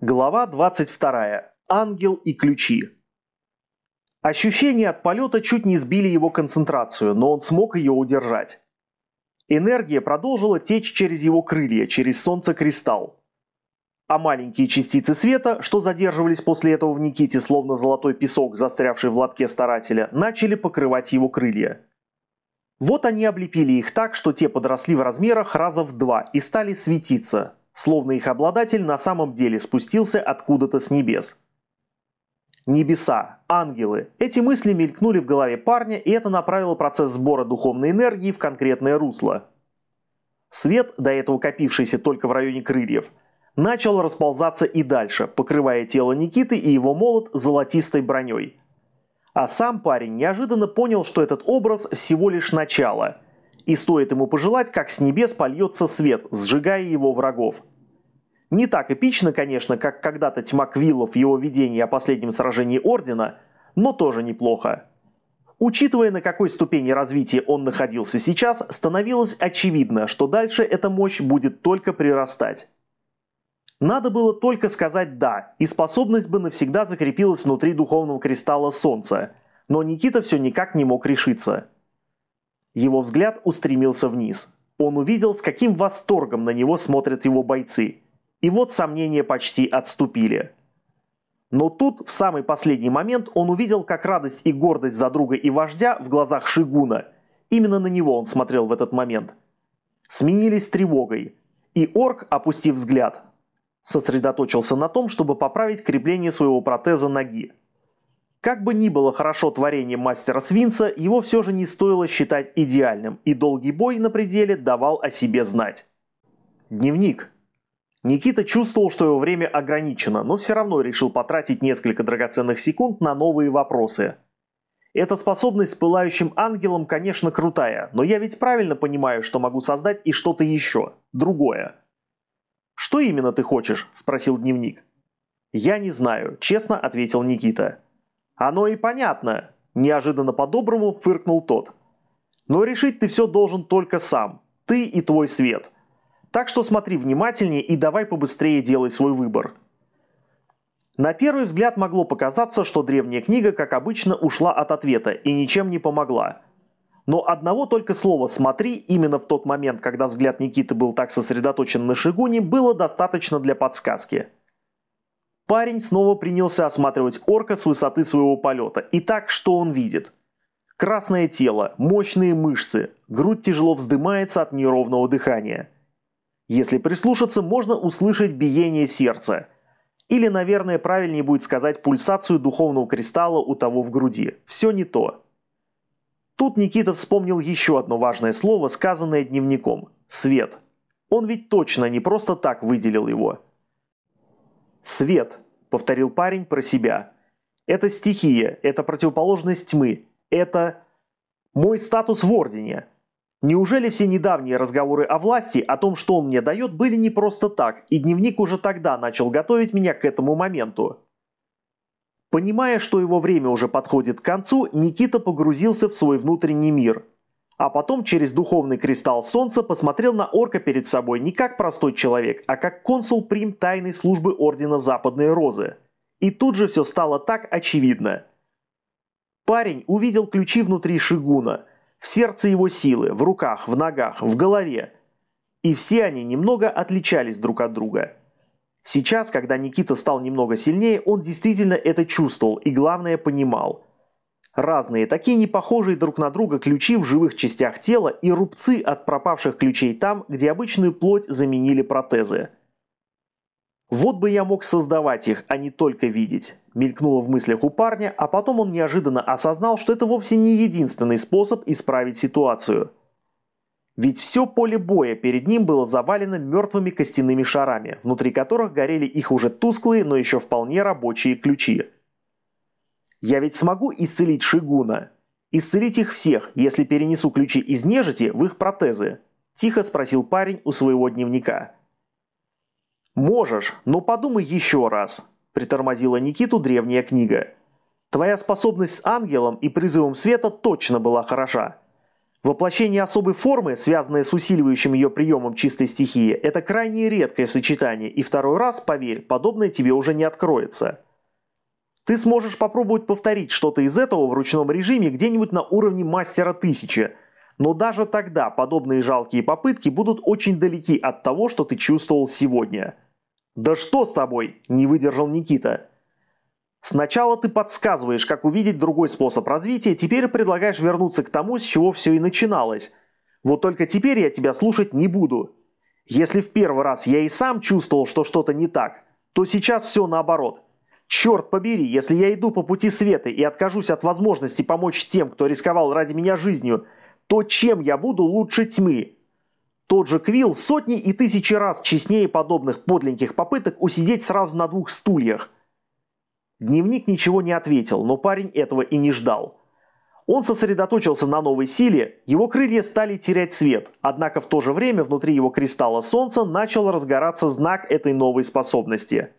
Глава 22. Ангел и ключи. Ощущения от полета чуть не сбили его концентрацию, но он смог ее удержать. Энергия продолжила течь через его крылья, через солнце-кристалл. А маленькие частицы света, что задерживались после этого в Никите, словно золотой песок, застрявший в лотке старателя, начали покрывать его крылья. Вот они облепили их так, что те подросли в размерах раза в два и стали светиться, словно их обладатель на самом деле спустился откуда-то с небес. Небеса, ангелы. Эти мысли мелькнули в голове парня, и это направило процесс сбора духовной энергии в конкретное русло. Свет, до этого копившийся только в районе крыльев, начал расползаться и дальше, покрывая тело Никиты и его молот золотистой броней. А сам парень неожиданно понял, что этот образ всего лишь начало – и стоит ему пожелать, как с небес польется свет, сжигая его врагов. Не так эпично, конечно, как когда-то тьма Квиллов в его видении о последнем сражении Ордена, но тоже неплохо. Учитывая, на какой ступени развития он находился сейчас, становилось очевидно, что дальше эта мощь будет только прирастать. Надо было только сказать «да», и способность бы навсегда закрепилась внутри духовного кристалла Солнца, но Никита все никак не мог решиться – его взгляд устремился вниз. Он увидел, с каким восторгом на него смотрят его бойцы. И вот сомнения почти отступили. Но тут, в самый последний момент, он увидел, как радость и гордость за друга и вождя в глазах Шигуна, именно на него он смотрел в этот момент, сменились тревогой. И орк, опустив взгляд, сосредоточился на том, чтобы поправить крепление своего протеза ноги. Как бы ни было хорошо творение мастера Свинца, его все же не стоило считать идеальным, и долгий бой на пределе давал о себе знать. Дневник. Никита чувствовал, что его время ограничено, но все равно решил потратить несколько драгоценных секунд на новые вопросы. Эта способность с пылающим ангелом, конечно, крутая, но я ведь правильно понимаю, что могу создать и что-то еще, другое. «Что именно ты хочешь?» – спросил дневник. «Я не знаю», – честно ответил Никита. «Оно и понятно», – неожиданно по-доброму фыркнул тот. «Но решить ты все должен только сам, ты и твой свет. Так что смотри внимательнее и давай побыстрее делай свой выбор». На первый взгляд могло показаться, что древняя книга, как обычно, ушла от ответа и ничем не помогла. Но одного только слова «смотри» именно в тот момент, когда взгляд Никиты был так сосредоточен на Шигуне, было достаточно для подсказки – Парень снова принялся осматривать орка с высоты своего полета. Итак, что он видит? Красное тело, мощные мышцы, грудь тяжело вздымается от неровного дыхания. Если прислушаться, можно услышать биение сердца. Или, наверное, правильнее будет сказать пульсацию духовного кристалла у того в груди. Все не то. Тут Никита вспомнил еще одно важное слово, сказанное дневником – свет. Он ведь точно не просто так выделил его – «Свет», — повторил парень про себя. «Это стихия, это противоположность тьмы, это мой статус в Ордене. Неужели все недавние разговоры о власти, о том, что он мне дает, были не просто так, и дневник уже тогда начал готовить меня к этому моменту?» Понимая, что его время уже подходит к концу, Никита погрузился в свой внутренний мир – а потом через духовный кристалл солнца посмотрел на орка перед собой не как простой человек, а как консул прим тайной службы Ордена Западной Розы. И тут же все стало так очевидно. Парень увидел ключи внутри Шигуна, в сердце его силы, в руках, в ногах, в голове. И все они немного отличались друг от друга. Сейчас, когда Никита стал немного сильнее, он действительно это чувствовал и, главное, понимал – Разные, такие не похожие друг на друга ключи в живых частях тела и рубцы от пропавших ключей там, где обычную плоть заменили протезы. Вот бы я мог создавать их, а не только видеть. Мелькнуло в мыслях у парня, а потом он неожиданно осознал, что это вовсе не единственный способ исправить ситуацию. Ведь все поле боя перед ним было завалено мертвыми костяными шарами, внутри которых горели их уже тусклые, но еще вполне рабочие ключи. Я ведь смогу исцелить Шигуна? Исцелить их всех, если перенесу ключи из нежити в их протезы?» Тихо спросил парень у своего дневника. «Можешь, но подумай еще раз», – притормозила Никиту древняя книга. «Твоя способность с ангелом и призывом света точно была хороша. Воплощение особой формы, связанное с усиливающим ее приемом чистой стихии, это крайне редкое сочетание, и второй раз, поверь, подобное тебе уже не откроется. Ты сможешь попробовать повторить что-то из этого в ручном режиме где-нибудь на уровне мастера тысячи, но даже тогда подобные жалкие попытки будут очень далеки от того, что ты чувствовал сегодня. «Да что с тобой?» – не выдержал Никита. Сначала ты подсказываешь, как увидеть другой способ развития, теперь предлагаешь вернуться к тому, с чего все и начиналось. Вот только теперь я тебя слушать не буду. Если в первый раз я и сам чувствовал, что что-то не так, то сейчас все наоборот. Черт побери, если я иду по пути света и откажусь от возможности помочь тем, кто рисковал ради меня жизнью, то чем я буду лучше тьмы? Тот же Квилл сотни и тысячи раз честнее подобных подленьких попыток усидеть сразу на двух стульях – Дневник ничего не ответил, но парень этого и не ждал. Он сосредоточился на новой силе, его крылья стали терять цвет, однако в то же время внутри его кристалла солнца начал разгораться знак этой новой способности.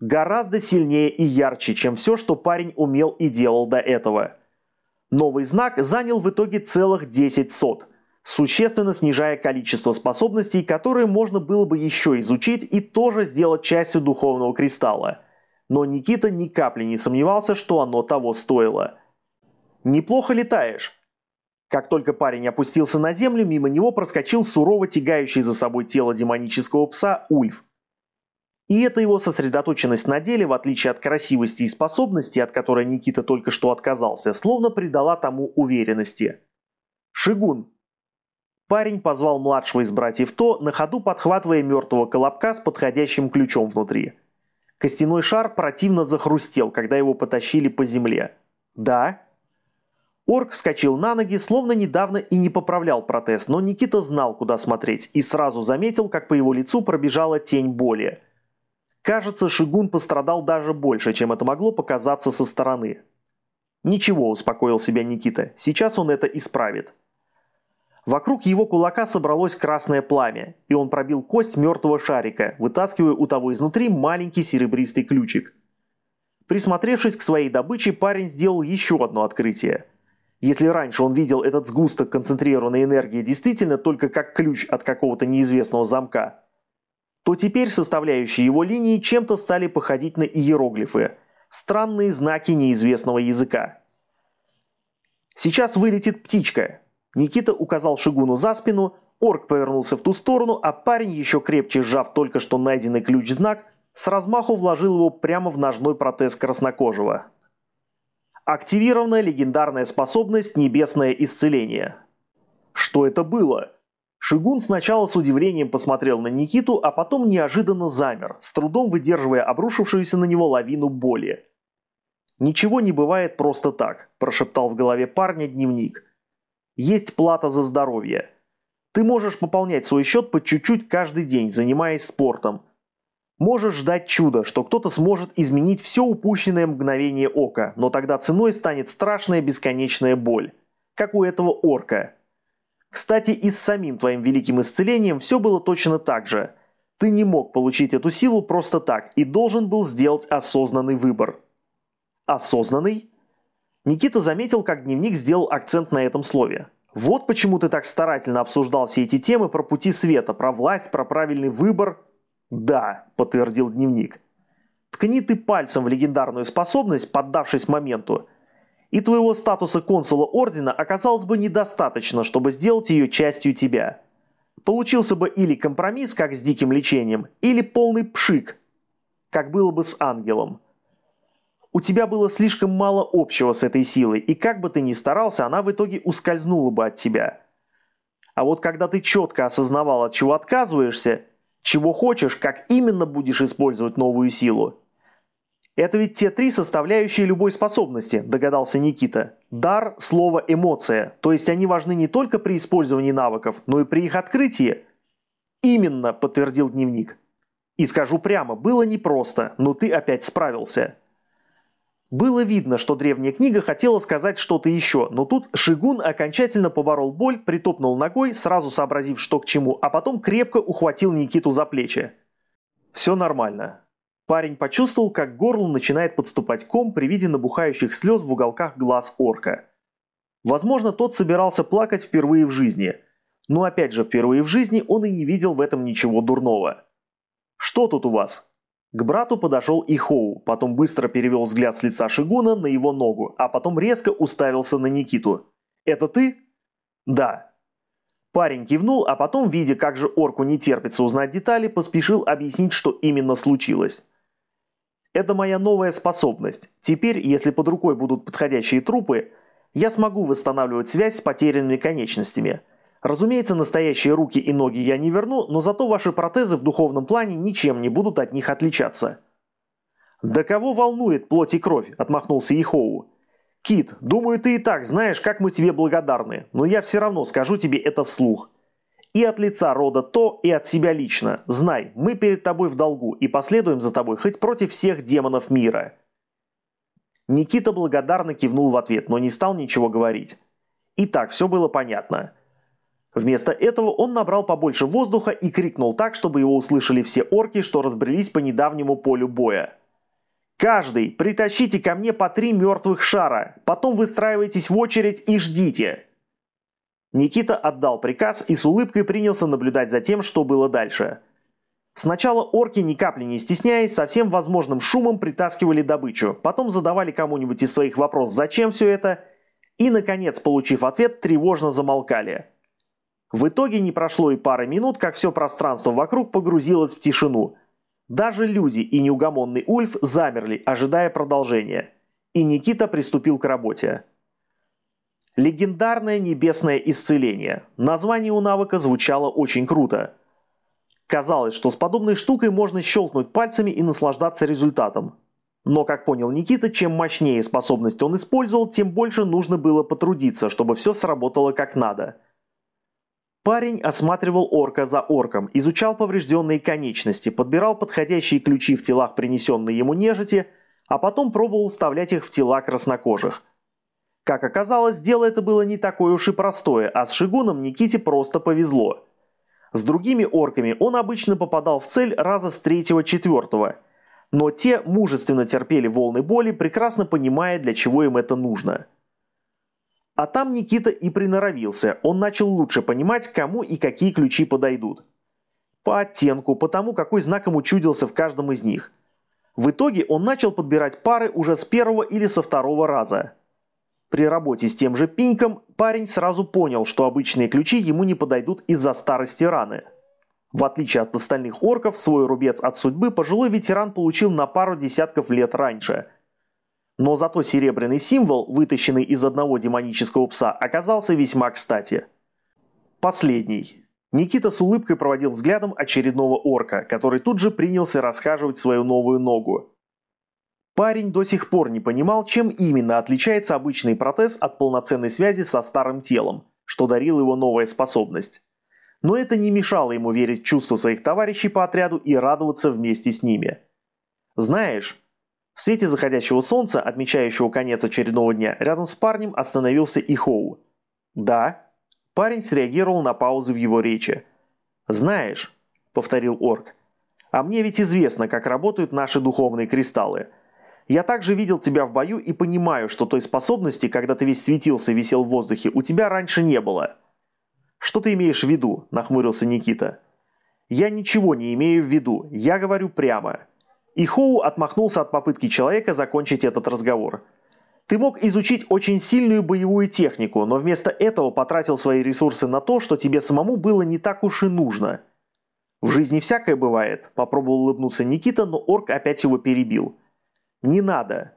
Гораздо сильнее и ярче, чем все, что парень умел и делал до этого. Новый знак занял в итоге целых 10 сот, существенно снижая количество способностей, которые можно было бы еще изучить и тоже сделать частью духовного кристалла – но Никита ни капли не сомневался, что оно того стоило. «Неплохо летаешь». Как только парень опустился на землю, мимо него проскочил сурово тягающий за собой тело демонического пса Ульф. И эта его сосредоточенность на деле, в отличие от красивости и способности, от которой Никита только что отказался, словно придала тому уверенности. «Шигун!» Парень позвал младшего из братьев То, на ходу подхватывая мертвого колобка с подходящим ключом внутри. Костяной шар противно захрустел, когда его потащили по земле. «Да?» Орк вскочил на ноги, словно недавно и не поправлял протез, но Никита знал, куда смотреть, и сразу заметил, как по его лицу пробежала тень боли. Кажется, Шигун пострадал даже больше, чем это могло показаться со стороны. «Ничего», – успокоил себя Никита, – «сейчас он это исправит». Вокруг его кулака собралось красное пламя, и он пробил кость мертвого шарика, вытаскивая у того изнутри маленький серебристый ключик. Присмотревшись к своей добыче, парень сделал еще одно открытие. Если раньше он видел этот сгусток концентрированной энергии действительно только как ключ от какого-то неизвестного замка, то теперь составляющие его линии чем-то стали походить на иероглифы, странные знаки неизвестного языка. Сейчас вылетит птичка, Никита указал Шигуну за спину, орк повернулся в ту сторону, а парень, еще крепче сжав только что найденный ключ-знак, с размаху вложил его прямо в ножной протез краснокожего. Активированная легендарная способность «Небесное исцеление». Что это было? Шигун сначала с удивлением посмотрел на Никиту, а потом неожиданно замер, с трудом выдерживая обрушившуюся на него лавину боли. «Ничего не бывает просто так», – прошептал в голове парня дневник – есть плата за здоровье. Ты можешь пополнять свой счет по чуть-чуть каждый день, занимаясь спортом. Можешь ждать чуда, что кто-то сможет изменить все упущенное мгновение ока, но тогда ценой станет страшная бесконечная боль. Как у этого орка. Кстати, и с самим твоим великим исцелением все было точно так же. Ты не мог получить эту силу просто так и должен был сделать осознанный выбор. Осознанный? Никита заметил, как дневник сделал акцент на этом слове. Вот почему ты так старательно обсуждал все эти темы про пути света, про власть, про правильный выбор. Да, подтвердил дневник. Ткни ты пальцем в легендарную способность, поддавшись моменту, и твоего статуса консула ордена оказалось бы недостаточно, чтобы сделать ее частью тебя. Получился бы или компромисс, как с диким лечением, или полный пшик, как было бы с ангелом. У тебя было слишком мало общего с этой силой, и как бы ты ни старался, она в итоге ускользнула бы от тебя. А вот когда ты четко осознавал, от чего отказываешься, чего хочешь, как именно будешь использовать новую силу. Это ведь те три составляющие любой способности, догадался Никита. Дар, слово, эмоция. То есть они важны не только при использовании навыков, но и при их открытии. Именно, подтвердил дневник. И скажу прямо, было непросто, но ты опять справился. Было видно, что древняя книга хотела сказать что-то еще, но тут Шигун окончательно поборол боль, притопнул ногой, сразу сообразив, что к чему, а потом крепко ухватил Никиту за плечи. Все нормально. Парень почувствовал, как горло начинает подступать ком при виде набухающих слез в уголках глаз орка. Возможно, тот собирался плакать впервые в жизни. Но опять же, впервые в жизни он и не видел в этом ничего дурного. «Что тут у вас?» К брату подошел и Хоу, потом быстро перевел взгляд с лица Шигуна на его ногу, а потом резко уставился на Никиту. «Это ты?» «Да». Парень кивнул, а потом, видя, как же орку не терпится узнать детали, поспешил объяснить, что именно случилось. «Это моя новая способность. Теперь, если под рукой будут подходящие трупы, я смогу восстанавливать связь с потерянными конечностями». Разумеется, настоящие руки и ноги я не верну, но зато ваши протезы в духовном плане ничем не будут от них отличаться. «Да кого волнует плоть и кровь?» – отмахнулся Ихоу. «Кит, думаю, ты и так знаешь, как мы тебе благодарны, но я все равно скажу тебе это вслух. И от лица рода то, и от себя лично. Знай, мы перед тобой в долгу и последуем за тобой хоть против всех демонов мира». Никита благодарно кивнул в ответ, но не стал ничего говорить. И так все было понятно – Вместо этого он набрал побольше воздуха и крикнул так, чтобы его услышали все орки, что разбрелись по недавнему полю боя. «Каждый, притащите ко мне по три мертвых шара, потом выстраивайтесь в очередь и ждите!» Никита отдал приказ и с улыбкой принялся наблюдать за тем, что было дальше. Сначала орки, ни капли не стесняясь, со всем возможным шумом притаскивали добычу, потом задавали кому-нибудь из своих вопрос «Зачем все это?» и, наконец, получив ответ, тревожно замолкали – в итоге не прошло и пары минут, как все пространство вокруг погрузилось в тишину. Даже люди и неугомонный Ульф замерли, ожидая продолжения. И Никита приступил к работе. Легендарное небесное исцеление. Название у навыка звучало очень круто. Казалось, что с подобной штукой можно щелкнуть пальцами и наслаждаться результатом. Но, как понял Никита, чем мощнее способность он использовал, тем больше нужно было потрудиться, чтобы все сработало как надо – Парень осматривал орка за орком, изучал поврежденные конечности, подбирал подходящие ключи в телах принесенной ему нежити, а потом пробовал вставлять их в тела краснокожих. Как оказалось, дело это было не такое уж и простое, а с Шигуном Никите просто повезло. С другими орками он обычно попадал в цель раза с третьего-четвертого, но те мужественно терпели волны боли, прекрасно понимая, для чего им это нужно. А там Никита и приноровился, он начал лучше понимать, кому и какие ключи подойдут. По оттенку, по тому, какой знаком учудился в каждом из них. В итоге он начал подбирать пары уже с первого или со второго раза. При работе с тем же пиньком парень сразу понял, что обычные ключи ему не подойдут из-за старости раны. В отличие от остальных орков, свой рубец от судьбы пожилой ветеран получил на пару десятков лет раньше – но зато серебряный символ, вытащенный из одного демонического пса, оказался весьма кстати. Последний. Никита с улыбкой проводил взглядом очередного орка, который тут же принялся расхаживать свою новую ногу. Парень до сих пор не понимал, чем именно отличается обычный протез от полноценной связи со старым телом, что дарил его новая способность. Но это не мешало ему верить в чувства своих товарищей по отряду и радоваться вместе с ними. Знаешь, в свете заходящего солнца, отмечающего конец очередного дня, рядом с парнем остановился Ихоу. «Да». Парень среагировал на паузу в его речи. «Знаешь», — повторил орк, — «а мне ведь известно, как работают наши духовные кристаллы. Я также видел тебя в бою и понимаю, что той способности, когда ты весь светился и висел в воздухе, у тебя раньше не было». «Что ты имеешь в виду?» – нахмурился Никита. «Я ничего не имею в виду, я говорю прямо. И Хоу отмахнулся от попытки человека закончить этот разговор. Ты мог изучить очень сильную боевую технику, но вместо этого потратил свои ресурсы на то, что тебе самому было не так уж и нужно. В жизни всякое бывает, попробовал улыбнуться Никита, но орк опять его перебил. Не надо.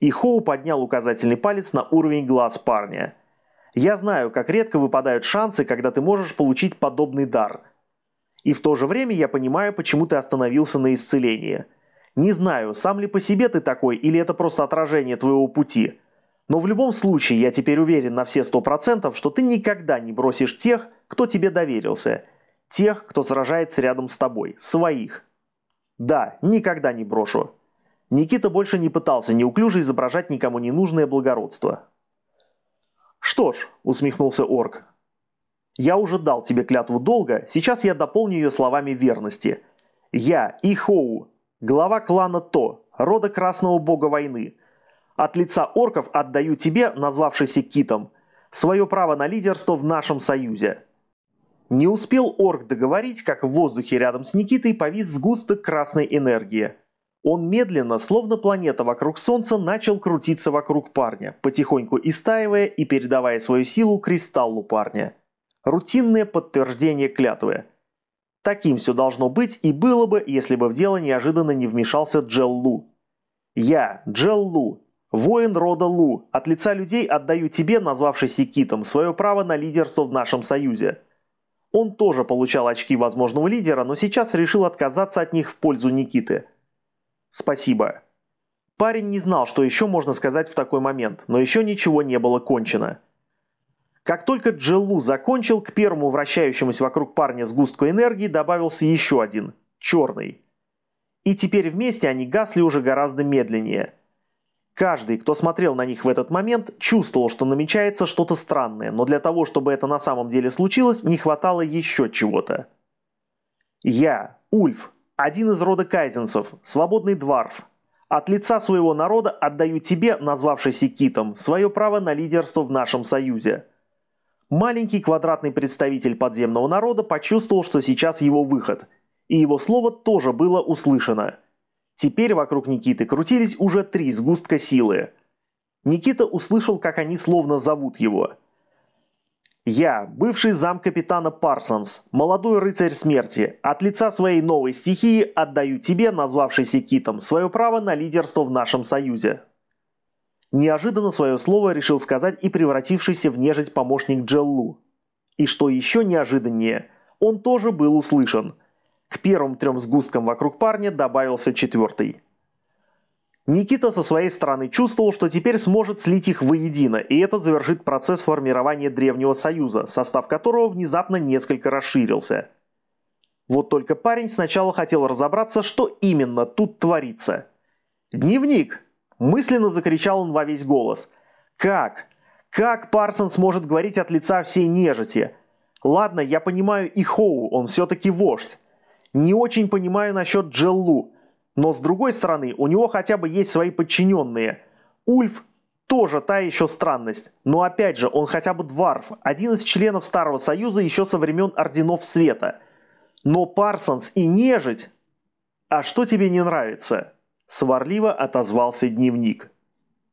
И Хоу поднял указательный палец на уровень глаз парня. Я знаю, как редко выпадают шансы, когда ты можешь получить подобный дар. И в то же время я понимаю, почему ты остановился на исцелении – не знаю, сам ли по себе ты такой, или это просто отражение твоего пути. Но в любом случае, я теперь уверен на все сто процентов, что ты никогда не бросишь тех, кто тебе доверился. Тех, кто сражается рядом с тобой. Своих. Да, никогда не брошу. Никита больше не пытался неуклюже изображать никому ненужное благородство. «Что ж», — усмехнулся орк, — «я уже дал тебе клятву долга, сейчас я дополню ее словами верности. Я, Ихоу, Глава клана То, рода Красного Бога Войны. От лица орков отдаю тебе, назвавшийся Китом, свое право на лидерство в нашем союзе. Не успел орк договорить, как в воздухе рядом с Никитой повис сгусток красной энергии. Он медленно, словно планета вокруг Солнца, начал крутиться вокруг парня, потихоньку истаивая и передавая свою силу кристаллу парня. Рутинное подтверждение клятвы. Таким все должно быть и было бы, если бы в дело неожиданно не вмешался Джел Лу. «Я, Джел Лу, воин рода Лу, от лица людей отдаю тебе, назвавшийся Китом, свое право на лидерство в нашем союзе». Он тоже получал очки возможного лидера, но сейчас решил отказаться от них в пользу Никиты. Спасибо. Парень не знал, что еще можно сказать в такой момент, но еще ничего не было кончено. Как только Джеллу закончил, к первому вращающемуся вокруг парня сгустку энергии добавился еще один – черный. И теперь вместе они гасли уже гораздо медленнее – Каждый, кто смотрел на них в этот момент, чувствовал, что намечается что-то странное, но для того, чтобы это на самом деле случилось, не хватало еще чего-то. Я, Ульф, один из рода кайзенцев, свободный дварф. От лица своего народа отдаю тебе, назвавшийся Китом, свое право на лидерство в нашем союзе. Маленький квадратный представитель подземного народа почувствовал, что сейчас его выход, и его слово тоже было услышано – Теперь вокруг Никиты крутились уже три сгустка силы. Никита услышал, как они словно зовут его. «Я, бывший зам капитана Парсонс, молодой рыцарь смерти, от лица своей новой стихии отдаю тебе, назвавшийся Китом, свое право на лидерство в нашем союзе». Неожиданно свое слово решил сказать и превратившийся в нежить помощник Джеллу. И что еще неожиданнее, он тоже был услышан – к первым трем сгусткам вокруг парня добавился четвертый. Никита со своей стороны чувствовал, что теперь сможет слить их воедино, и это завершит процесс формирования Древнего Союза, состав которого внезапно несколько расширился. Вот только парень сначала хотел разобраться, что именно тут творится. «Дневник!» – мысленно закричал он во весь голос. «Как? Как Парсон сможет говорить от лица всей нежити? Ладно, я понимаю и Хоу, он все-таки вождь. Не очень понимаю насчет Джеллу, но с другой стороны, у него хотя бы есть свои подчиненные. Ульф тоже та еще странность, но опять же, он хотя бы дварф, один из членов Старого Союза еще со времен Орденов Света. Но Парсонс и нежить... А что тебе не нравится? Сварливо отозвался дневник.